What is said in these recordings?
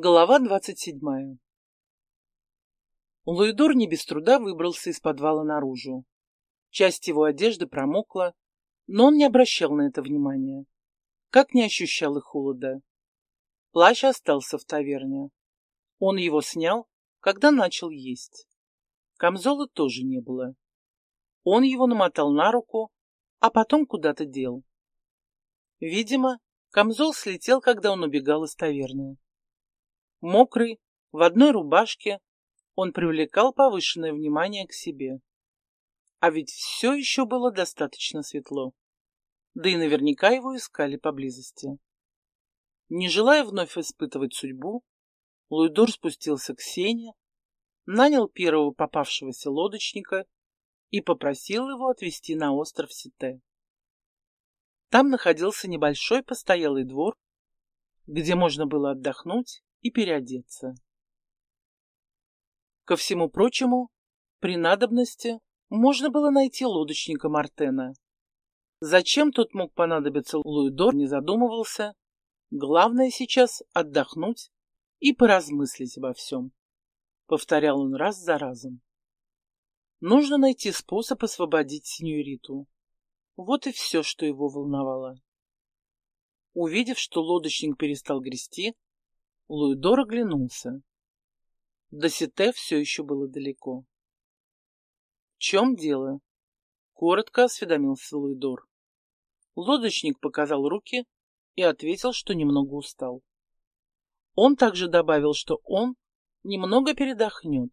Глава двадцать седьмая Луидор не без труда выбрался из подвала наружу. Часть его одежды промокла, но он не обращал на это внимания, как не ощущал и холода. Плащ остался в таверне. Он его снял, когда начал есть. Камзола тоже не было. Он его намотал на руку, а потом куда-то дел. Видимо, камзол слетел, когда он убегал из таверны. Мокрый, в одной рубашке, он привлекал повышенное внимание к себе. А ведь все еще было достаточно светло. Да и наверняка его искали поблизости. Не желая вновь испытывать судьбу, Луидор спустился к Сене, нанял первого попавшегося лодочника и попросил его отвезти на остров Сите. Там находился небольшой постоялый двор, где можно было отдохнуть и переодеться. Ко всему прочему, при надобности можно было найти лодочника Мартена. Зачем тот мог понадобиться Луидор, не задумывался. Главное сейчас отдохнуть и поразмыслить обо всем. Повторял он раз за разом. Нужно найти способ освободить сеньориту. Вот и все, что его волновало. Увидев, что лодочник перестал грести, Луидор оглянулся. До Сите все еще было далеко. — В чем дело? — коротко осведомился Луидор. Лодочник показал руки и ответил, что немного устал. Он также добавил, что он немного передохнет,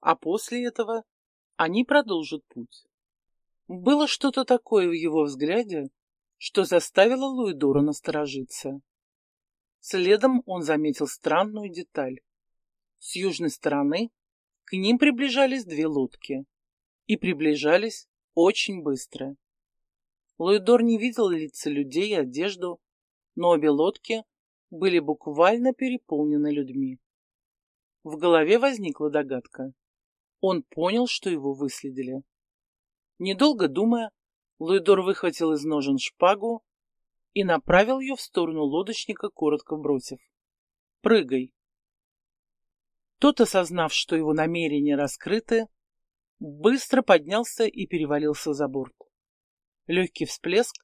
а после этого они продолжат путь. Было что-то такое в его взгляде, что заставило Луидора насторожиться. Следом он заметил странную деталь. С южной стороны к ним приближались две лодки. И приближались очень быстро. Луидор не видел лица людей и одежду, но обе лодки были буквально переполнены людьми. В голове возникла догадка. Он понял, что его выследили. Недолго думая, Луидор выхватил из ножен шпагу и направил ее в сторону лодочника, коротко бросив. «Прыгай!» Тот, осознав, что его намерения раскрыты, быстро поднялся и перевалился за борт. Легкий всплеск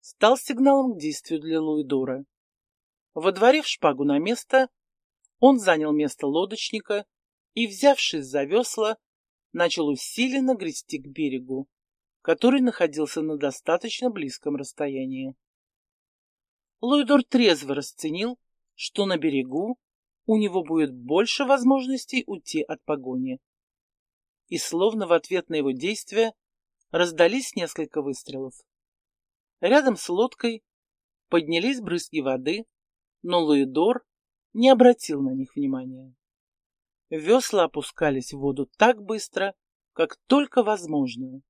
стал сигналом к действию для Луидора. Водворив шпагу на место, он занял место лодочника и, взявшись за весла, начал усиленно грести к берегу, который находился на достаточно близком расстоянии. Луидор трезво расценил, что на берегу у него будет больше возможностей уйти от погони. И словно в ответ на его действия раздались несколько выстрелов. Рядом с лодкой поднялись брызги воды, но Луидор не обратил на них внимания. Весла опускались в воду так быстро, как только возможно.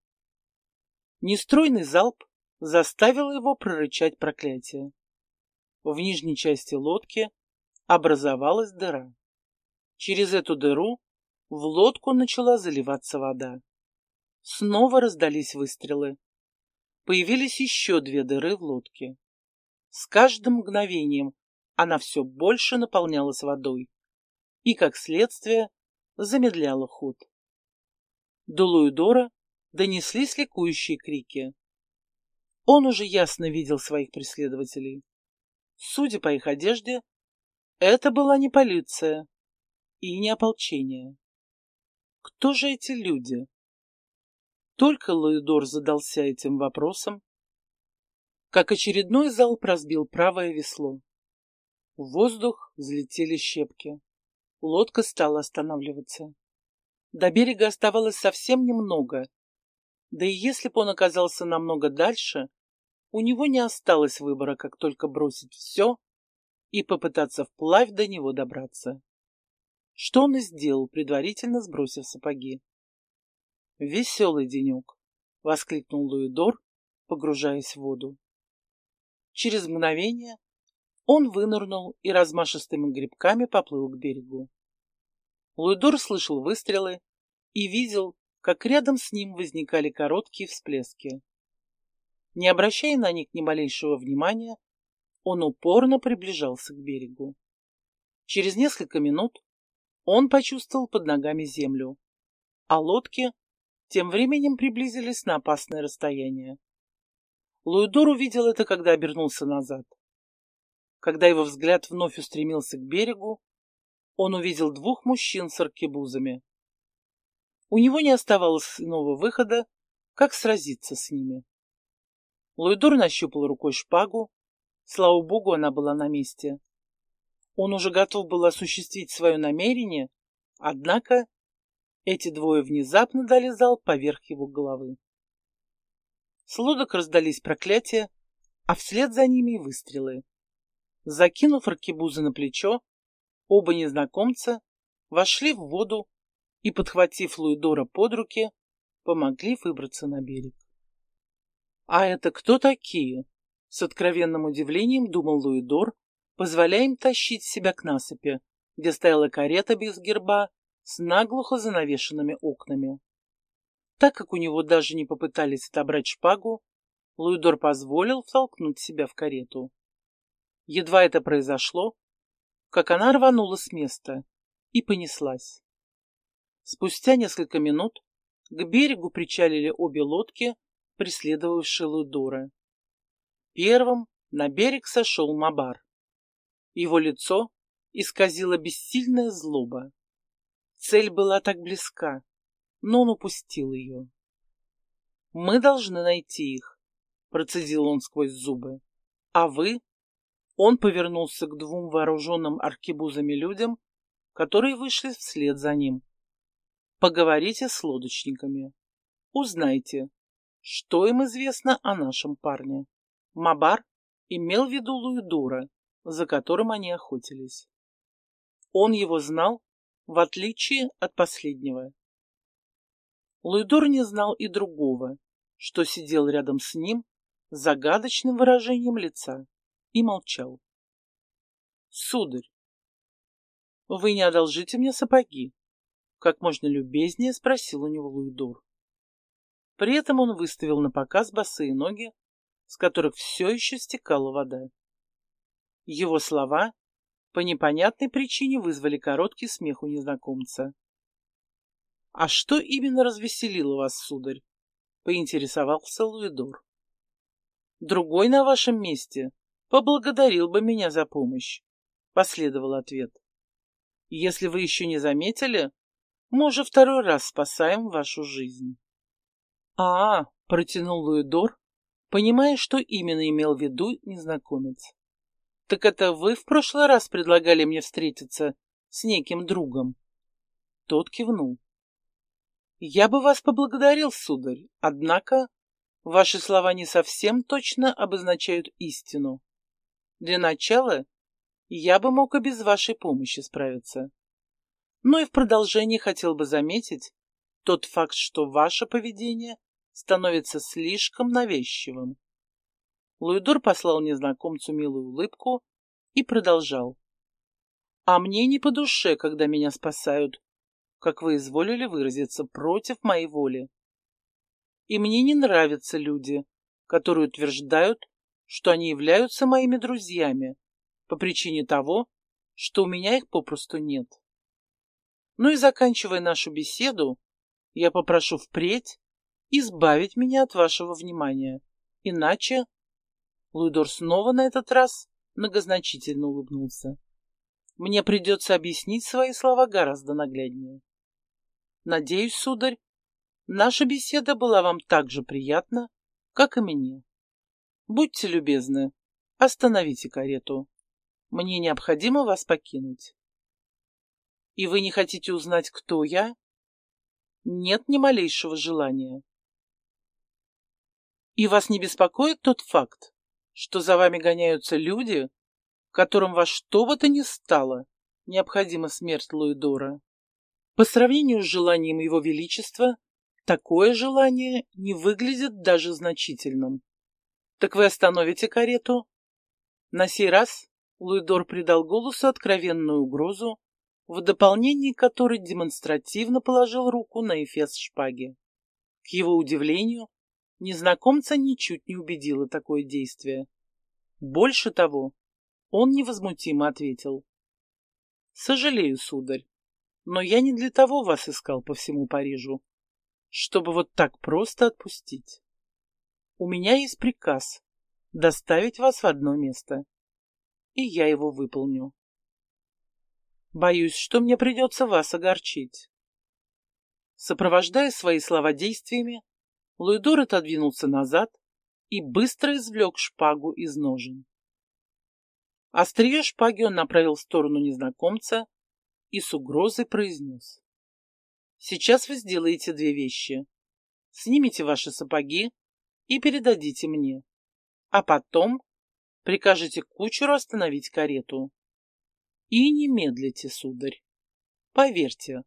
Нестройный залп заставил его прорычать проклятие. В нижней части лодки образовалась дыра. Через эту дыру в лодку начала заливаться вода. Снова раздались выстрелы. Появились еще две дыры в лодке. С каждым мгновением она все больше наполнялась водой и, как следствие, замедляла ход. До Луидора донеслись ликующие крики. Он уже ясно видел своих преследователей. Судя по их одежде, это была не полиция и не ополчение. Кто же эти люди? Только Луидор задался этим вопросом, как очередной залп разбил правое весло. В воздух взлетели щепки. Лодка стала останавливаться. До берега оставалось совсем немного. Да и если бы он оказался намного дальше, у него не осталось выбора, как только бросить все и попытаться вплавь до него добраться. Что он и сделал, предварительно сбросив сапоги. «Веселый денек!» — воскликнул Луидор, погружаясь в воду. Через мгновение он вынырнул и размашистыми грибками поплыл к берегу. Луидор слышал выстрелы и видел, как рядом с ним возникали короткие всплески. Не обращая на них ни малейшего внимания, он упорно приближался к берегу. Через несколько минут он почувствовал под ногами землю, а лодки тем временем приблизились на опасное расстояние. Луидор увидел это, когда обернулся назад. Когда его взгляд вновь устремился к берегу, он увидел двух мужчин с аркебузами. У него не оставалось иного выхода, как сразиться с ними. Луидор нащупал рукой шпагу. Слава богу, она была на месте. Он уже готов был осуществить свое намерение, однако эти двое внезапно дали зал поверх его головы. С лодок раздались проклятия, а вслед за ними и выстрелы. Закинув аркебузы на плечо, оба незнакомца вошли в воду и, подхватив Луидора под руки, помогли выбраться на берег. «А это кто такие?» — с откровенным удивлением думал Луидор, позволяя им тащить себя к насыпи, где стояла карета без герба с наглухо занавешенными окнами. Так как у него даже не попытались отобрать шпагу, Луидор позволил втолкнуть себя в карету. Едва это произошло, как она рванула с места и понеслась. Спустя несколько минут к берегу причалили обе лодки, преследовавшие Лудора. Первым на берег сошел Мабар. Его лицо исказило бессильная злоба. Цель была так близка, но он упустил ее. «Мы должны найти их», — процедил он сквозь зубы. «А вы он повернулся к двум вооруженным аркебузами людям, которые вышли вслед за ним. Поговорите с лодочниками. Узнайте, что им известно о нашем парне. Мабар имел в виду Луидура, за которым они охотились. Он его знал, в отличие от последнего. Луидор не знал и другого, что сидел рядом с ним с загадочным выражением лица и молчал. «Сударь, вы не одолжите мне сапоги?» Как можно любезнее спросил у него Луидор. При этом он выставил на показ босые ноги, с которых все еще стекала вода. Его слова по непонятной причине вызвали короткий смех у незнакомца. — А что именно развеселило вас, сударь? — поинтересовался Луидор. — Другой на вашем месте поблагодарил бы меня за помощь, — последовал ответ. — Если вы еще не заметили, мы уже второй раз спасаем вашу жизнь. А, протянул Луидор, понимая, что именно имел в виду незнакомец. Так это вы в прошлый раз предлагали мне встретиться с неким другом? Тот кивнул. Я бы вас поблагодарил, сударь, однако ваши слова не совсем точно обозначают истину. Для начала я бы мог и без вашей помощи справиться. Но и в продолжении хотел бы заметить тот факт, что ваше поведение становится слишком навязчивым. Луидор послал незнакомцу милую улыбку и продолжал. А мне не по душе, когда меня спасают, как вы изволили выразиться, против моей воли. И мне не нравятся люди, которые утверждают, что они являются моими друзьями по причине того, что у меня их попросту нет. Ну и заканчивая нашу беседу, я попрошу впредь избавить меня от вашего внимания, иначе... Луидор снова на этот раз многозначительно улыбнулся. Мне придется объяснить свои слова гораздо нагляднее. Надеюсь, сударь, наша беседа была вам так же приятна, как и мне. Будьте любезны, остановите карету. Мне необходимо вас покинуть. И вы не хотите узнать, кто я? Нет ни малейшего желания. И вас не беспокоит тот факт, что за вами гоняются люди, которым во что бы то ни стало необходима смерть Луидора? По сравнению с желанием Его Величества, такое желание не выглядит даже значительным. Так вы остановите карету? На сей раз Луидор придал голосу откровенную угрозу, в дополнение которой демонстративно положил руку на эфес шпаги. К его удивлению, незнакомца ничуть не убедило такое действие. Больше того, он невозмутимо ответил. Сожалею, сударь, но я не для того вас искал по всему Парижу, чтобы вот так просто отпустить. У меня есть приказ доставить вас в одно место, и я его выполню. Боюсь, что мне придется вас огорчить. Сопровождая свои слова действиями, Луидор отодвинулся назад и быстро извлек шпагу из ножен. Острие шпаги он направил в сторону незнакомца и с угрозой произнес. «Сейчас вы сделаете две вещи. Снимите ваши сапоги и передадите мне, а потом прикажете кучеру остановить карету. И не медлите, сударь. Поверьте,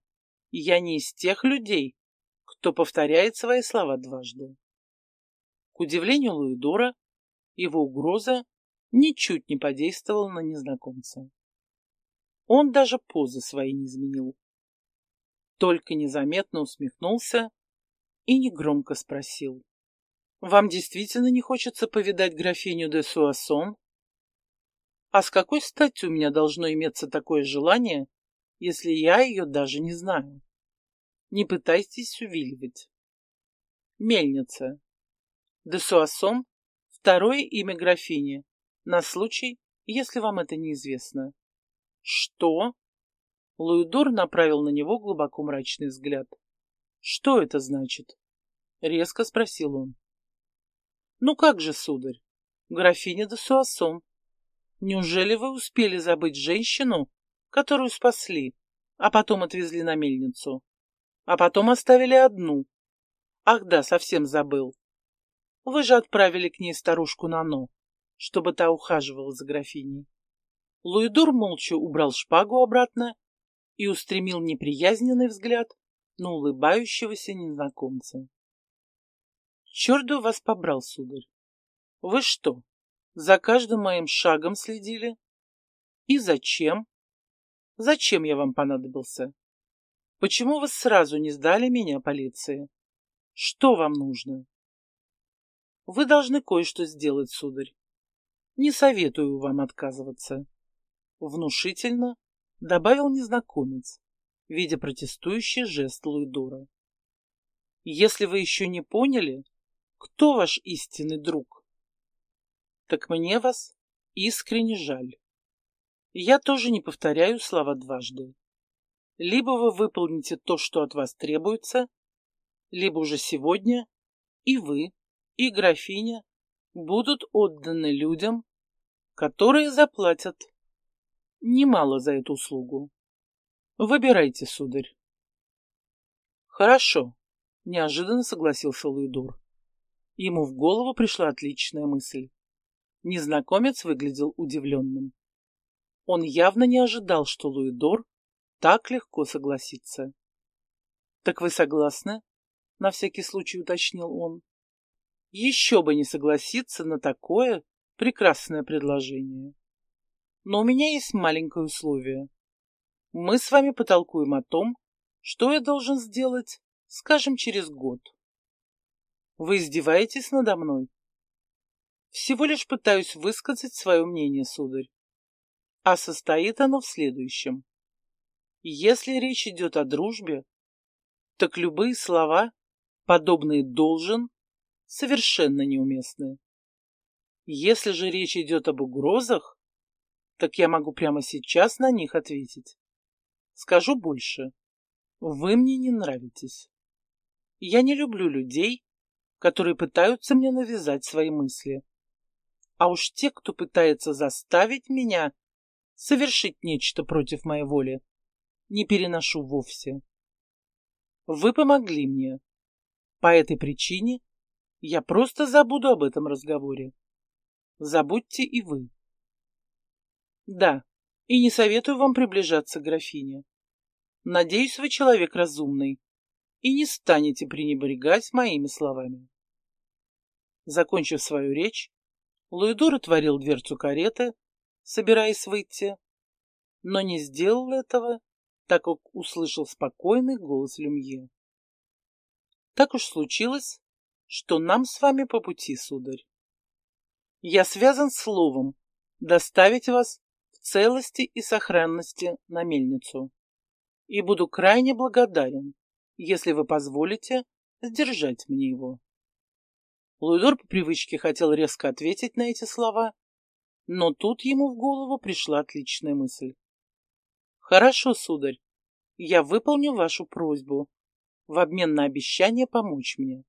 я не из тех людей, кто повторяет свои слова дважды. К удивлению Луидора, его угроза ничуть не подействовала на незнакомца. Он даже позы свои не изменил. Только незаметно усмехнулся и негромко спросил. «Вам действительно не хочется повидать графиню де Суассон а с какой стати у меня должно иметься такое желание, если я ее даже не знаю? Не пытайтесь увиливать. Мельница. Де Суассон – второе имя графини, на случай, если вам это неизвестно. Что? Луидор направил на него глубоко мрачный взгляд. Что это значит? Резко спросил он. Ну как же, сударь, графиня де Неужели вы успели забыть женщину, которую спасли, а потом отвезли на мельницу? А потом оставили одну. Ах да, совсем забыл. Вы же отправили к ней старушку Нано, чтобы та ухаживала за графиней. Луидор молча убрал шпагу обратно и устремил неприязненный взгляд на улыбающегося незнакомца. Черт вас побрал, сударь. Вы что, за каждым моим шагом следили? И зачем? Зачем я вам понадобился? Почему вы сразу не сдали меня полиции? Что вам нужно? Вы должны кое-что сделать, сударь. Не советую вам отказываться. Внушительно добавил незнакомец, видя протестующий жест Луидора. Если вы еще не поняли, кто ваш истинный друг, так мне вас искренне жаль. Я тоже не повторяю слова дважды. Либо вы выполните то, что от вас требуется, либо уже сегодня и вы, и графиня будут отданы людям, которые заплатят немало за эту услугу. Выбирайте, сударь. Хорошо, неожиданно согласился Луидор. Ему в голову пришла отличная мысль. Незнакомец выглядел удивленным. Он явно не ожидал, что Луидор так легко согласится. — Так вы согласны? — на всякий случай уточнил он. — Еще бы не согласиться на такое прекрасное предложение. Но у меня есть маленькое условие. Мы с вами потолкуем о том, что я должен сделать, скажем, через год. Вы издеваетесь надо мной? Всего лишь пытаюсь высказать свое мнение, сударь. А состоит оно в следующем. Если речь идет о дружбе, так любые слова, подобные «должен», совершенно неуместны. Если же речь идет об угрозах, так я могу прямо сейчас на них ответить. Скажу больше. Вы мне не нравитесь. Я не люблю людей, которые пытаются мне навязать свои мысли. А уж те, кто пытается заставить меня совершить нечто против моей воли, не переношу вовсе. Вы помогли мне. По этой причине я просто забуду об этом разговоре. Забудьте и вы. Да, и не советую вам приближаться к графине. Надеюсь, вы человек разумный и не станете пренебрегать моими словами. Закончив свою речь, Луидор отворил дверцу кареты, собираясь выйти, но не сделал этого, так как услышал спокойный голос Люмье. Так уж случилось, что нам с вами по пути, сударь. Я связан словом доставить вас в целости и сохранности на мельницу. И буду крайне благодарен, если вы позволите сдержать мне его. Луидор по привычке хотел резко ответить на эти слова, но тут ему в голову пришла отличная мысль. «Хорошо, сударь, я выполню вашу просьбу в обмен на обещание помочь мне.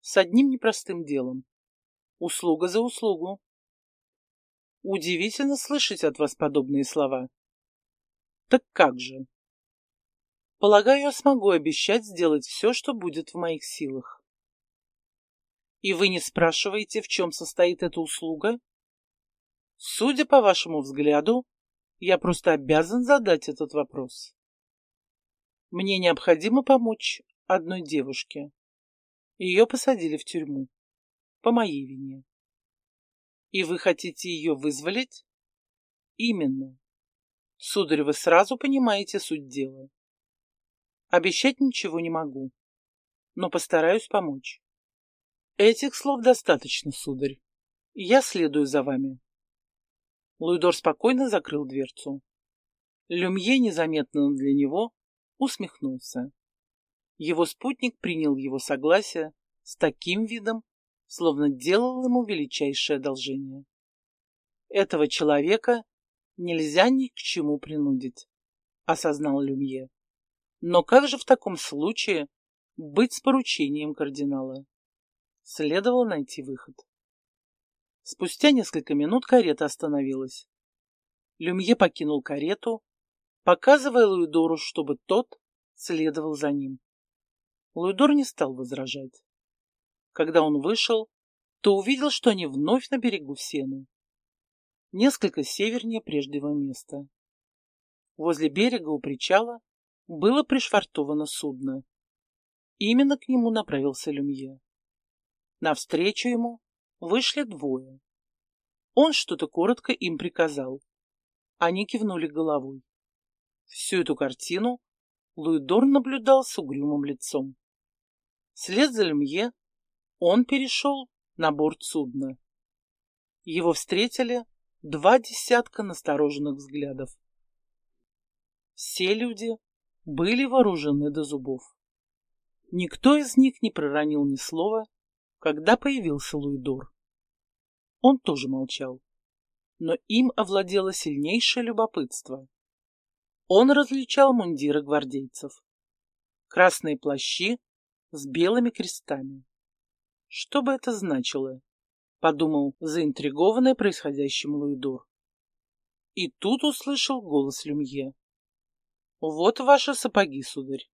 С одним непростым делом. Услуга за услугу. Удивительно слышать от вас подобные слова. Так как же? Полагаю, я смогу обещать сделать все, что будет в моих силах. И вы не спрашиваете, в чем состоит эта услуга? Судя по вашему взгляду, я просто обязан задать этот вопрос. Мне необходимо помочь одной девушке. Ее посадили в тюрьму. По моей вине. И вы хотите ее вызволить? Именно. Сударь, вы сразу понимаете суть дела. Обещать ничего не могу, но постараюсь помочь. Этих слов достаточно, сударь. Я следую за вами. Луидор спокойно закрыл дверцу. Люмье незаметно для него усмехнулся. Его спутник принял его согласие с таким видом, словно делал ему величайшее одолжение. Этого человека нельзя ни к чему принудить, осознал Люмье. Но как же в таком случае быть с поручением кардинала? Следовало найти выход. Спустя несколько минут карета остановилась. Люмье покинул карету, показывая Луидору, чтобы тот следовал за ним. Луидор не стал возражать. Когда он вышел, то увидел, что они вновь на берегу Сены. Несколько севернее прежнего места. Возле берега у причала было пришвартовано судно. Именно к нему направился Люмье. Навстречу ему вышли двое. Он что-то коротко им приказал. Они кивнули головой. Всю эту картину Луидор наблюдал с угрюмым лицом. Вслед за Люмье он перешел на борт судна. Его встретили два десятка настороженных взглядов. Все люди были вооружены до зубов. Никто из них не проронил ни слова, когда появился Луидор. Он тоже молчал, но им овладело сильнейшее любопытство. Он различал мундиры гвардейцев. Красные плащи с белыми крестами. Что бы это значило? Подумал заинтригованный происходящим Луидор. И тут услышал голос Люмье. Вот ваши сапоги, сударь.